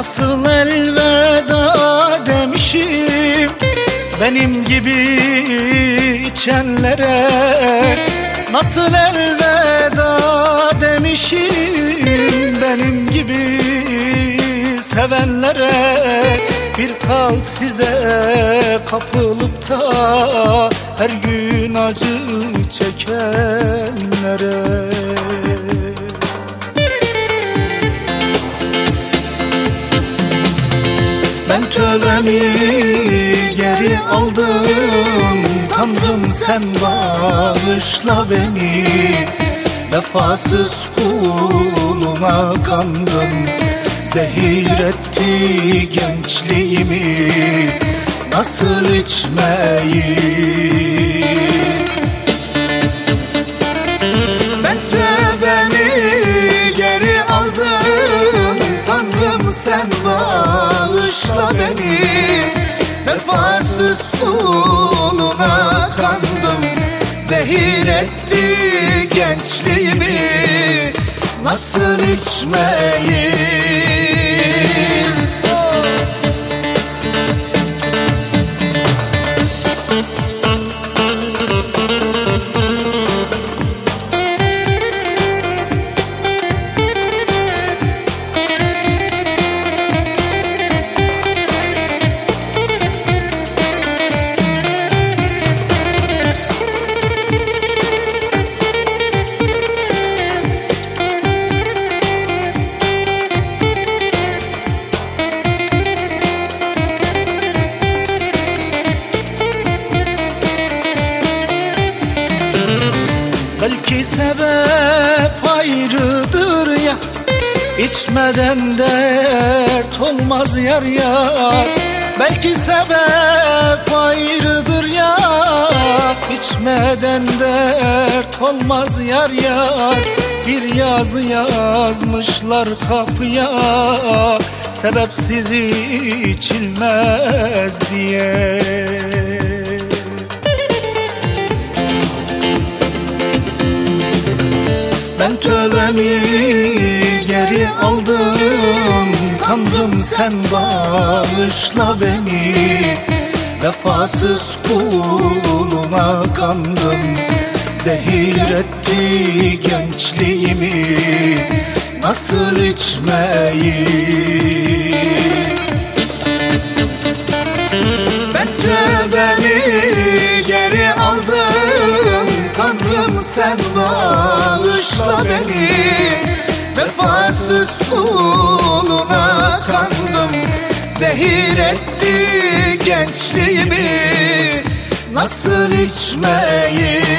Nasıl elveda demişim Benim gibi içenlere? Nasıl elveda demişim Benim gibi sevenlere? Bir kalp size kapılıp da Her gün acı çekenlere Ben tövbemi geri aldım Tanrım sen bağışla beni. Vefasız kuluna kandım. Zehir etti gençliğimi. Nasıl içmeyi beni Vefasız kuluna kandım. Zehir etti gençliğimi. Nasıl içmeyi sebep ayrıdır ya. İçmeden dert olmaz yar yar. Belki sebep ayrıdır ya. İçmeden dert olmaz yar yar. Bir yazı yazmışlar kapıya. Sebepsiz içilmez diye tövbemi geri aldım Tanrım sen bağışla beni. Vefasız kuluna kandım. Zehir etti gençliğimi. Nasıl içmeyi? Ben tövbemi Vefasız kuluna kandım. Zehir etti gençliğimi. Nasıl içmeyi